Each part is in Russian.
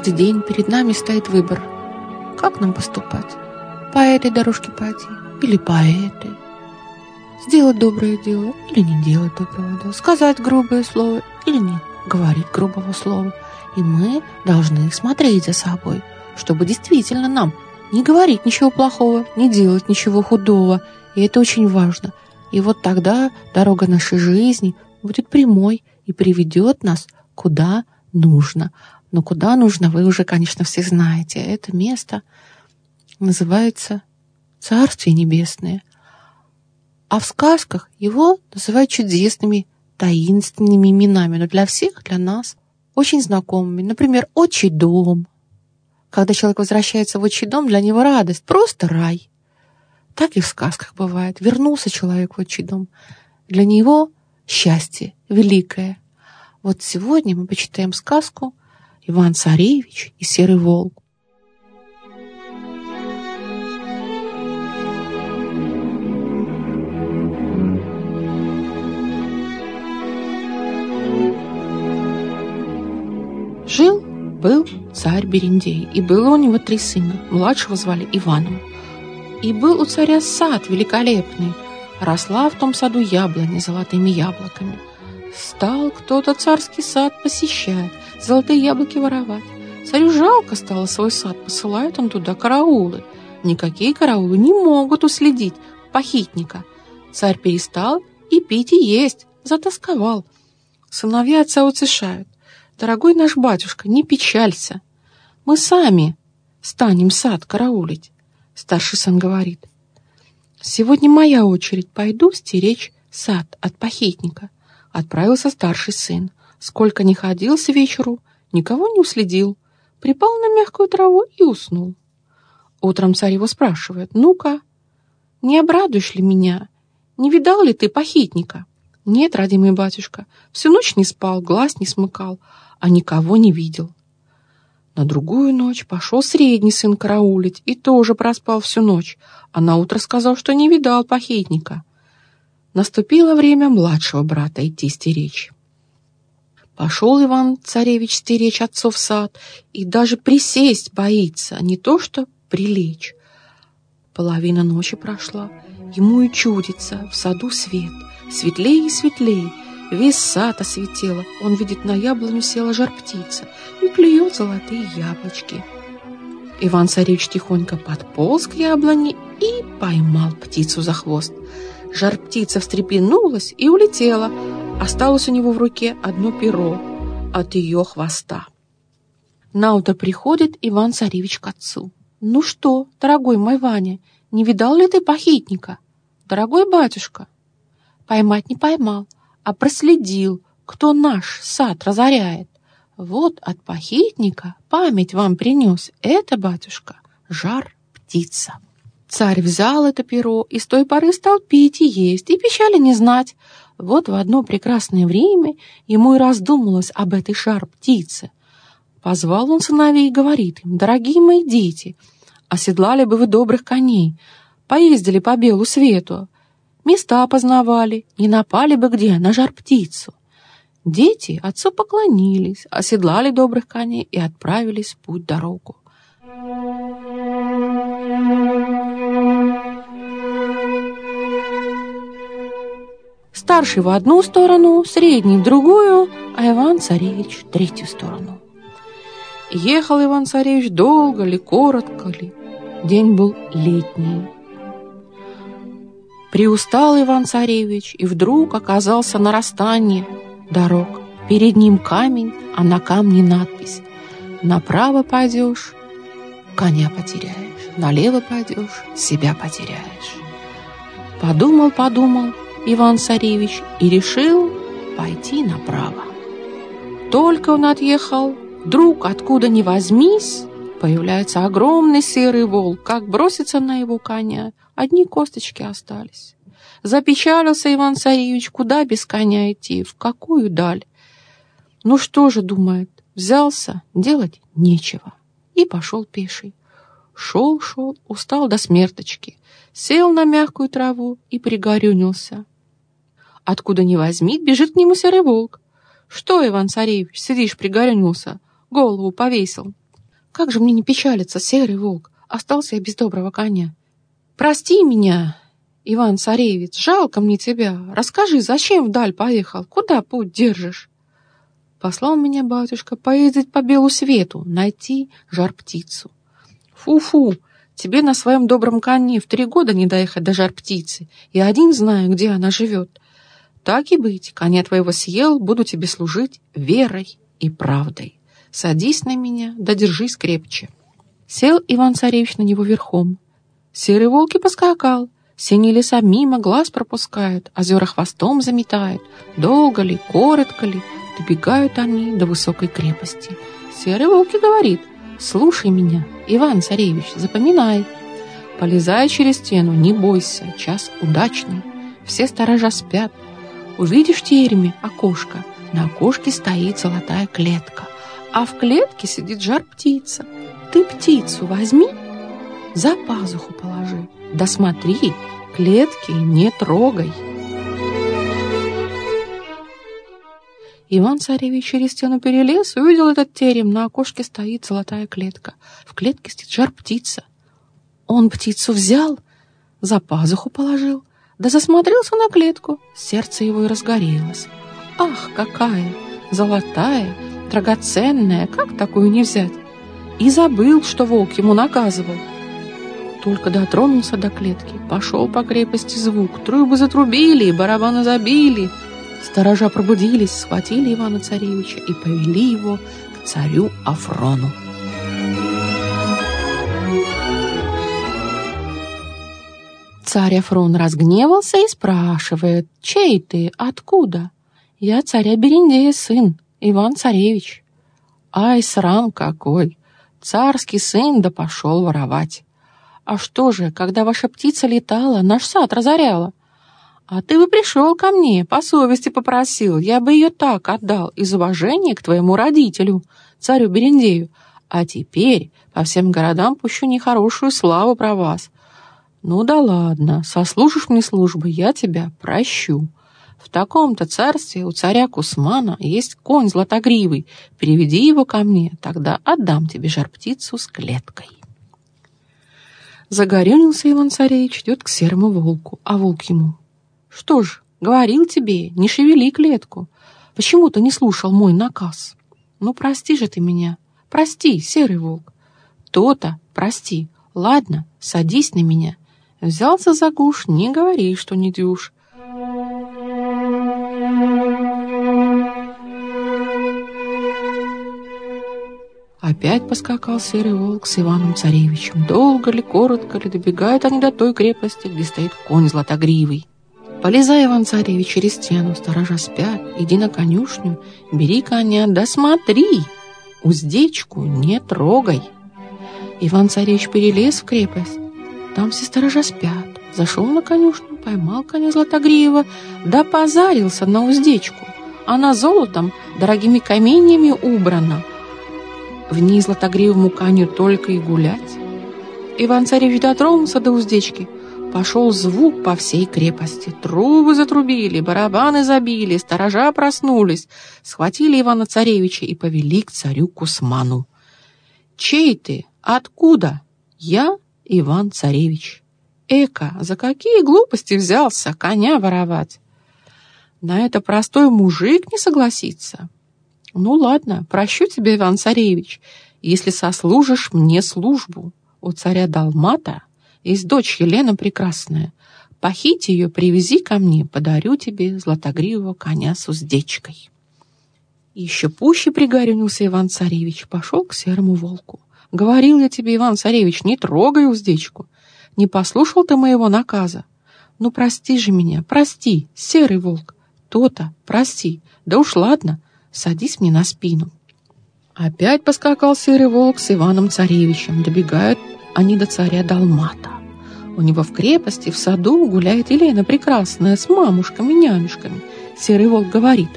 Каждый день перед нами стоит выбор. Как нам поступать? По этой дорожке пойти или по этой? Сделать доброе дело или не делать доброго дела? Сказать грубое слово или не говорить грубого слова? И мы должны смотреть за собой, чтобы действительно нам не говорить ничего плохого, не делать ничего худого. И это очень важно. И вот тогда дорога нашей жизни будет прямой и приведет нас куда нужно. Но куда нужно, вы уже, конечно, все знаете. Это место называется Царствие Небесное. А в сказках его называют чудесными, таинственными именами. Но для всех, для нас, очень знакомыми. Например, «Отчий дом». Когда человек возвращается в отчий дом, для него радость, просто рай. Так и в сказках бывает. Вернулся человек в отчий дом. Для него счастье великое. Вот сегодня мы почитаем сказку «Иван Царевич и Серый волк». Жил-был царь Берендей, и было у него три сына. Младшего звали Иваном. И был у царя сад великолепный. Росла в том саду яблони золотыми яблоками. Стал кто-то царский сад посещать, золотые яблоки воровать. Царю жалко стало свой сад, посылает он туда караулы. Никакие караулы не могут уследить похитника. Царь перестал и пить, и есть, затасковал. Сыновья отца утешают. Дорогой наш батюшка, не печалься. Мы сами станем сад караулить. Старший сын говорит. Сегодня моя очередь, пойду стеречь сад от похитника. Отправился старший сын. Сколько не ходил с вечеру, никого не уследил. Припал на мягкую траву и уснул. Утром царь его спрашивает. Ну-ка, не обрадуешь ли меня? Не видал ли ты похитника? Нет, родимый батюшка, всю ночь не спал, глаз не смыкал, а никого не видел. На другую ночь пошел средний сын караулить и тоже проспал всю ночь, а на утро сказал, что не видал похитника. Наступило время младшего брата идти стеречь. Пошел Иван-царевич стеречь отцов сад и даже присесть боится, а не то что прилечь. Половина ночи прошла, ему и чудится, в саду свет, светлее и светлее, Весь сад осветело, он видит, на яблоню села жар-птица и клюет золотые яблочки. Иван-царевич тихонько подполз к яблоне и поймал птицу за хвост. Жар-птица встрепенулась и улетела. Осталось у него в руке одно перо от ее хвоста. Наутро приходит Иван-царевич к отцу. «Ну что, дорогой мой Ваня, не видал ли ты похитника?» «Дорогой батюшка!» «Поймать не поймал, а проследил, кто наш сад разоряет. Вот от похитника память вам принес. Это, батюшка, жар птица. Царь взял это перо и с той поры стал пить и есть, и печали не знать. Вот в одно прекрасное время ему и раздумалось об этой жар-птице. Позвал он сыновей и говорит им, «Дорогие мои дети, оседлали бы вы добрых коней, поездили по белу свету, места познавали, не напали бы где на жар-птицу. Дети отцу поклонились, оседлали добрых коней и отправились в путь-дорогу. Старший в одну сторону, средний в другую, а Иван-царевич в третью сторону. Ехал Иван-царевич долго ли, коротко ли. День был летний. Приустал Иван-царевич и вдруг оказался на расстании дорог. Перед ним камень, а на камне надпись «Направо пойдешь, коня потеряешь, налево пойдешь, себя потеряешь». Подумал, подумал Иван-царевич и решил пойти направо. Только он отъехал, вдруг откуда ни возьмись, появляется огромный серый волк, как бросится на его коня, Одни косточки остались. Запечалился Иван-царевич, куда без коня идти, в какую даль. Ну что же, думает, взялся, делать нечего. И пошел пеший. Шел-шел, устал до смерточки. Сел на мягкую траву и пригорюнился. Откуда ни возьми, бежит к нему серый волк. Что, Иван-царевич, сидишь пригорюнился, голову повесил? Как же мне не печалиться, серый волк, остался я без доброго коня. Прости меня, Иван-царевич, жалко мне тебя. Расскажи, зачем вдаль поехал, куда путь держишь? Послал меня батюшка поездить по белу свету, найти жар-птицу. Фу-фу, тебе на своем добром коне в три года не доехать до жар-птицы, и один знаю, где она живет. Так и быть, коня твоего съел, буду тебе служить верой и правдой. Садись на меня, да держись крепче. Сел Иван-царевич на него верхом. Серый волк и поскакал. Синие леса мимо глаз пропускают, озера хвостом заметают. Долго ли, коротко ли, добегают они до высокой крепости. Серый волк и говорит, слушай меня, Иван-царевич, запоминай. Полезай через стену, не бойся, час удачный. Все сторожа спят. Увидишь в тереме окошко, на окошке стоит золотая клетка а в клетке сидит жар-птица. Ты птицу возьми, за пазуху положи, да смотри, клетки не трогай. Иван-царевич через стену перелез, увидел этот терем, на окошке стоит золотая клетка. В клетке сидит жар-птица. Он птицу взял, за пазуху положил, да засмотрелся на клетку. Сердце его и разгорелось. Ах, какая! Золотая, драгоценное, как такую не взять? И забыл, что волк ему наказывал. Только дотронулся до клетки, пошел по крепости звук, трубы затрубили, барабаны забили. Сторожа пробудились, схватили Ивана-царевича и повели его к царю Афрону. Царь Афрон разгневался и спрашивает, «Чей ты? Откуда?» «Я царя Берендея сын», Иван-царевич. Ай, срам какой! Царский сын да пошел воровать. А что же, когда ваша птица летала, наш сад разоряла? А ты бы пришел ко мне, по совести попросил, я бы ее так отдал из уважения к твоему родителю, царю Берендею. А теперь по всем городам пущу нехорошую славу про вас. Ну да ладно, сослужишь мне службы, я тебя прощу. В таком-то царстве у царя Кусмана есть конь златогривый. Приведи его ко мне, тогда отдам тебе жар-птицу с клеткой. Загорюнился Иван-царевич, идет к серому волку, а волк ему. Что ж, говорил тебе, не шевели клетку. Почему ты не слушал мой наказ? Ну, прости же ты меня. Прости, серый волк. То-то, прости. Ладно, садись на меня. Взялся за гуш, не говори, что не дюшь. Опять поскакал серый волк с Иваном Царевичем. Долго ли, коротко ли, добегают они до той крепости, где стоит конь златогривый. Полезай, Иван Царевич, через стену, сторожа спят, иди на конюшню, бери коня, да смотри, уздечку не трогай. Иван Царевич перелез в крепость, там все сторожа спят, зашел на конюшню, поймал коня Златогриева, да позарился на уздечку. Она золотом, дорогими каменьями убрана, в ней златогривому коню только и гулять. Иван-царевич дотронулся до уздечки. Пошел звук по всей крепости. Трубы затрубили, барабаны забили, сторожа проснулись, схватили Ивана-царевича и повели к царю Кусману. «Чей ты? Откуда?» «Я Иван-царевич». «Эка, за какие глупости взялся коня воровать?» На это простой мужик не согласится. Ну ладно, прощу тебя, Иван-царевич, если сослужишь мне службу. У царя Далмата есть дочь Елена Прекрасная. Похити ее, привези ко мне, подарю тебе златогривого коня с уздечкой. Еще пуще пригорюнился Иван-царевич, пошел к серому волку. Говорил я тебе, Иван-царевич, не трогай уздечку. Не послушал ты моего наказа. Ну, прости же меня, прости, серый волк. То-то, прости. Да уж ладно, садись мне на спину». Опять поскакал серый волк с Иваном-царевичем. Добегают они до царя Далмата. У него в крепости, в саду гуляет Елена Прекрасная с мамушками, нянюшками. Серый волк говорит,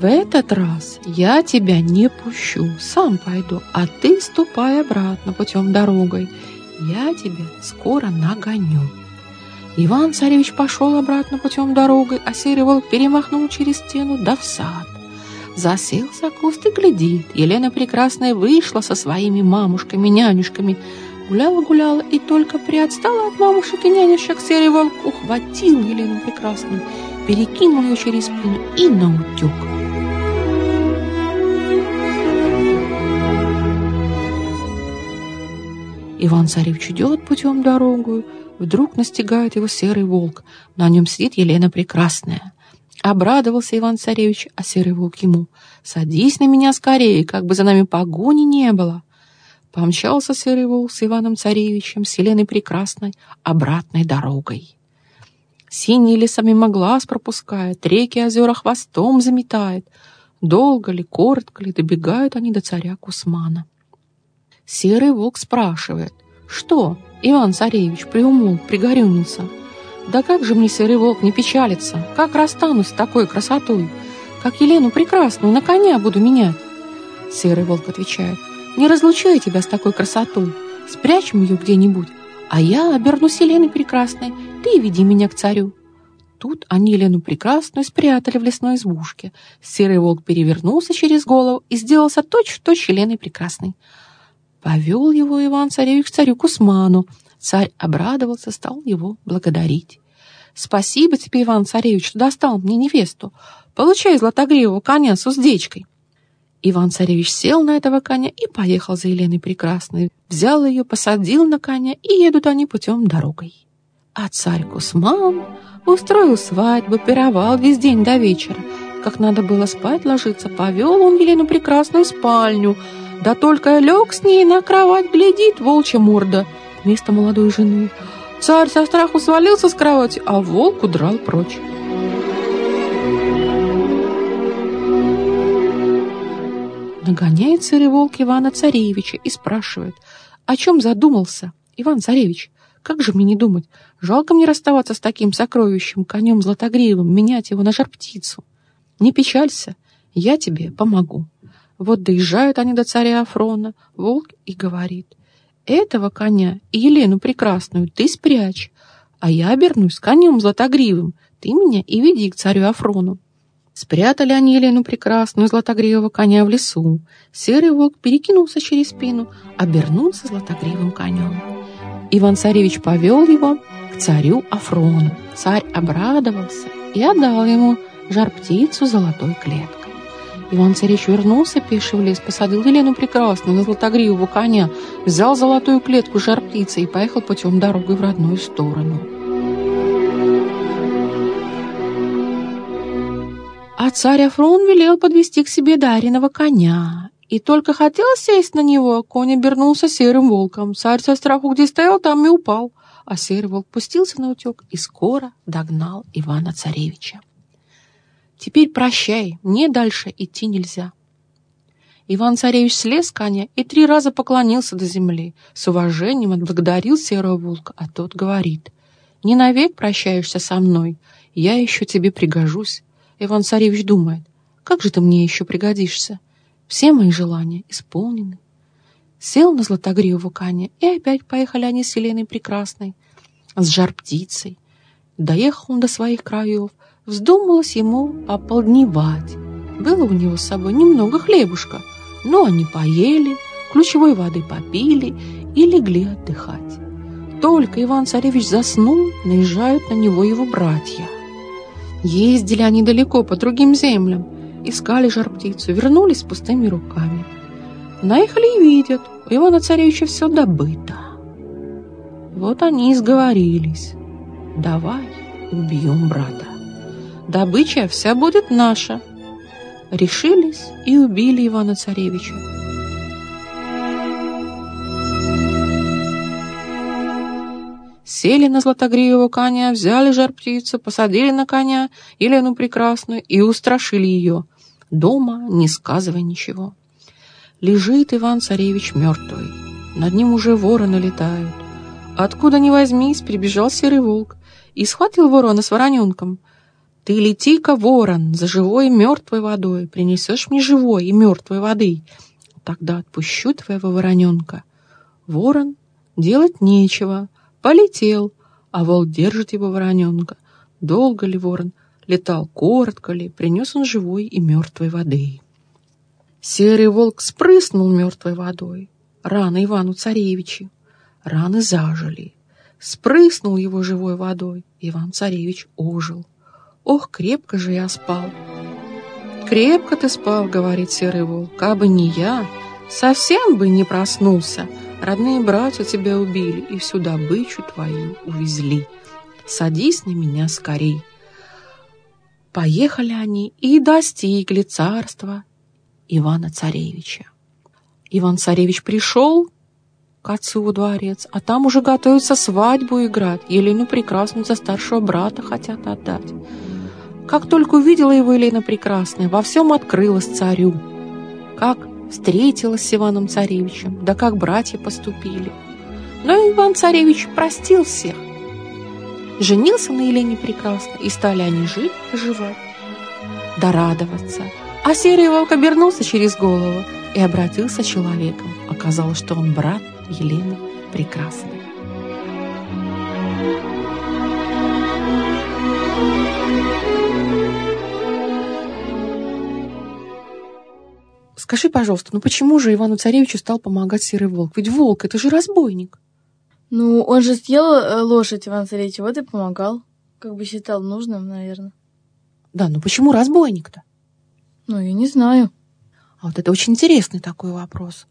«В этот раз я тебя не пущу, сам пойду, а ты ступай обратно путем дорогой. Я тебя скоро нагоню». Иван-царевич пошел обратно путем дорогой, а серый перемахнул через стену да в сад. Засел за куст и глядит. Елена Прекрасная вышла со своими мамушками, нянюшками, гуляла-гуляла и только приотстала от мамушек и нянюшек серый волк ухватил Елену Прекрасную, перекинул ее через спину и наутек. Иван-царевич идет путем дорогу, вдруг настигает его серый волк. На нем сидит Елена Прекрасная. Обрадовался Иван-царевич, а серый волк ему. «Садись на меня скорее, как бы за нами погони не было». Помчался серый волк с Иваном-царевичем, с Еленой Прекрасной, обратной дорогой. Синие леса мимо глаз пропускает, реки озера хвостом заметает. Долго ли, коротко ли добегают они до царя Кусмана. Серый волк спрашивает, «Что, Иван-царевич, приумолк, пригорюнился?» Да как же мне, серый волк, не печалиться? Как расстанусь с такой красотой? Как Елену прекрасную на коня буду менять? Серый волк отвечает, не разлучаю тебя с такой красотой. Спрячем ее где-нибудь, а я обернусь Еленой прекрасной. Ты веди меня к царю. Тут они Елену прекрасную спрятали в лесной избушке. Серый волк перевернулся через голову и сделался точь-в-точь -точь Еленой прекрасной. Повел его Иван-царевич к царю Кусману, Царь обрадовался, стал его благодарить. «Спасибо тебе, Иван-царевич, что достал мне невесту. Получай златогривого коня с уздечкой». Иван-царевич сел на этого коня и поехал за Еленой Прекрасной. Взял ее, посадил на коня, и едут они путем дорогой. А царь Кусман устроил свадьбу, пировал весь день до вечера. Как надо было спать ложиться, повел он Елену Прекрасную в спальню. Да только лег с ней на кровать, глядит волчья морда — вместо молодой жены. Царь со страху свалился с кровати, а волк удрал прочь. Нагоняет серый волк Ивана Царевича и спрашивает, о чем задумался, Иван Царевич? Как же мне не думать? Жалко мне расставаться с таким сокровищем, конем златогривым, менять его на жар-птицу. Не печалься, я тебе помогу. Вот доезжают они до царя Афрона, волк и говорит, этого коня и Елену Прекрасную ты спрячь, а я обернусь конем златогривым, ты меня и веди к царю Афрону. Спрятали они Елену Прекрасную златогривого коня в лесу. Серый волк перекинулся через спину, обернулся златогривым конем. Иван-царевич повел его к царю Афрону. Царь обрадовался и отдал ему жар-птицу золотой клеткой. Иван-царевич вернулся пеший в лес, посадил Елену Прекрасную на златогривого коня, взял золотую клетку жар птицы и поехал путем дорогой в родную сторону. А царь Афрон велел подвести к себе дареного коня. И только хотел сесть на него, конь обернулся серым волком. Царь со страху где стоял, там и упал. А серый волк пустился на утек и скоро догнал Ивана-царевича. Теперь прощай, мне дальше идти нельзя. Иван-царевич слез с коня и три раза поклонился до земли, с уважением отблагодарил серого волка, а тот говорит, «Не навек прощаешься со мной, я еще тебе пригожусь». Иван-царевич думает, «Как же ты мне еще пригодишься? Все мои желания исполнены». Сел на златогривого коня, и опять поехали они с Еленой Прекрасной, с жар-птицей. Доехал он до своих краев, Вздумалось ему ополдневать. Было у него с собой немного хлебушка, но они поели, ключевой воды попили и легли отдыхать. Только Иван-царевич заснул, наезжают на него его братья. Ездили они далеко по другим землям, искали жар-птицу, вернулись с пустыми руками. Наехали и видят, у Ивана-царевича все добыто. Вот они и сговорились. Давай убьем брата добыча вся будет наша. Решились и убили Ивана-царевича. Сели на златогривого коня, взяли жар-птицу, посадили на коня Елену Прекрасную и устрашили ее. Дома, не сказывая ничего. Лежит Иван-царевич мертвый. Над ним уже вороны летают. Откуда ни возьмись, прибежал серый волк и схватил ворона с вороненком. Ты лети-ка, ворон, за живой и мертвой водой, принесешь мне живой и мертвой воды. Тогда отпущу твоего вороненка. Ворон делать нечего, полетел, а волк держит его вороненка. Долго ли ворон летал, коротко ли, принес он живой и мертвой воды. Серый волк спрыснул мертвой водой. Раны Ивану Царевичу. Раны зажили. Спрыснул его живой водой. Иван Царевич ожил. Ох, крепко же я спал. Крепко ты спал, говорит серый волк, кабы не я, совсем бы не проснулся. Родные братья тебя убили и всю добычу твою увезли. Садись на меня скорей. Поехали они и достигли царства Ивана Царевича. Иван Царевич пришел к отцу во дворец, а там уже готовится свадьбу играть. Елену Прекрасную за старшего брата хотят отдать. Как только увидела его Елена Прекрасная, во всем открылась царю. Как встретилась с Иваном Царевичем, да как братья поступили. Но Иван Царевич простил всех. Женился на Елене Прекрасной, и стали они жить, жевать, да радоваться. А серый волк обернулся через голову и обратился человеком. Оказалось, что он брат Елены Прекрасной. Скажи, пожалуйста, ну почему же Ивану Царевичу стал помогать Серый Волк? Ведь волк — это же разбойник. Ну, он же съел э, лошадь Иван Царевич, вот и помогал. Как бы считал нужным, наверное. Да, ну почему разбойник-то? Ну, я не знаю. А вот это очень интересный такой вопрос.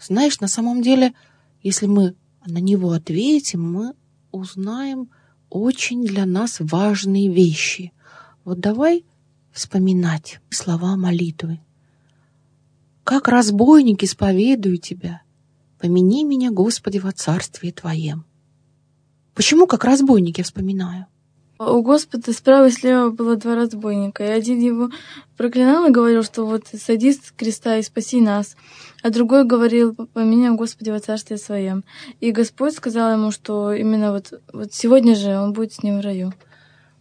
Знаешь, на самом деле, если мы на него ответим, мы узнаем очень для нас важные вещи. Вот давай вспоминать слова молитвы. Как разбойник исповедую тебя, помяни меня, Господи, во царстве Твоем. Почему как разбойник я вспоминаю? У Господа справа и слева было два разбойника, и один его проклинал и говорил, что вот садись с креста и спаси нас, а другой говорил, помяни Господи во царстве своем. И Господь сказал ему, что именно вот, вот сегодня же он будет с ним в раю.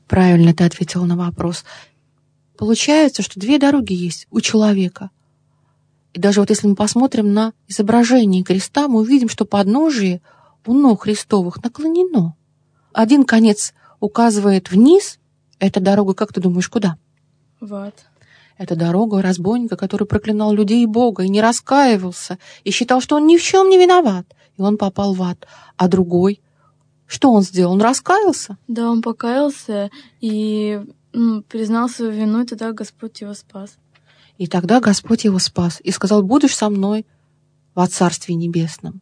Правильно ты ответил на вопрос. Получается, что две дороги есть у человека. И даже вот если мы посмотрим на изображение креста, мы увидим, что подножие у ног Христовых наклонено. Один конец указывает вниз. Эта дорога, как ты думаешь, куда? В ад. Это дорога разбойника, который проклинал людей и Бога и не раскаивался, и считал, что он ни в чем не виноват, и он попал в ад. А другой, что он сделал? Он раскаялся? Да, он покаялся и признал свою вину, и тогда Господь его спас. И тогда Господь его спас и сказал, будешь со мной во Царстве Небесном.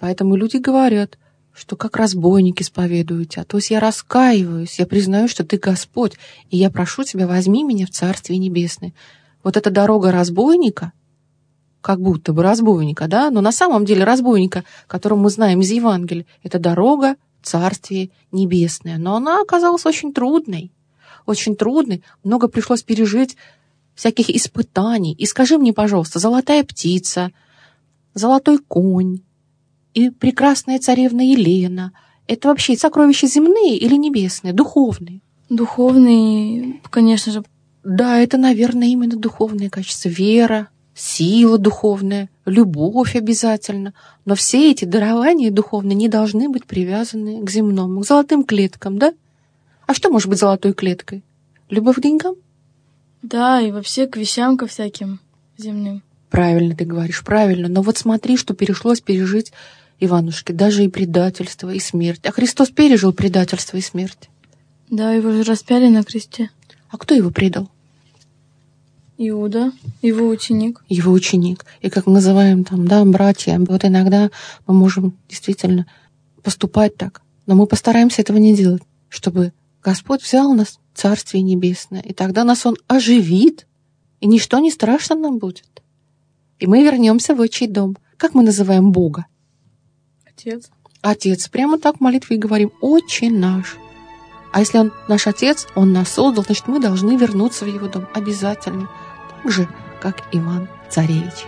Поэтому люди говорят – что как разбойник исповедую тебя. То есть я раскаиваюсь, я признаю, что ты Господь, и я прошу тебя, возьми меня в Царствие Небесное. Вот эта дорога разбойника, как будто бы разбойника, да, но на самом деле разбойника, которого мы знаем из Евангелия, это дорога в Царствие Небесное. Но она оказалась очень трудной, очень трудной. Много пришлось пережить всяких испытаний. И скажи мне, пожалуйста, золотая птица, золотой конь, и прекрасная царевна Елена. Это вообще сокровища земные или небесные, духовные? Духовные, конечно же. Да, это, наверное, именно духовные качества. Вера, сила духовная, любовь обязательно. Но все эти дарования духовные не должны быть привязаны к земному, к золотым клеткам, да? А что может быть золотой клеткой? Любовь к деньгам? Да, и вообще к вещам, ко всяким земным. Правильно ты говоришь, правильно. Но вот смотри, что перешлось пережить Иванушке, даже и предательство, и смерть. А Христос пережил предательство и смерть. Да, его же распяли на кресте. А кто его предал? Иуда, его ученик. Его ученик. И как мы называем там, да, братья, вот иногда мы можем действительно поступать так. Но мы постараемся этого не делать, чтобы Господь взял нас в Царствие Небесное, и тогда нас Он оживит, и ничто не страшно нам будет. И мы вернемся в отчий дом. Как мы называем Бога? Отец. Отец. Прямо так в молитве и говорим «Отче наш». А если он наш отец, он нас создал, значит, мы должны вернуться в его дом обязательно. Так же, как Иван Царевич.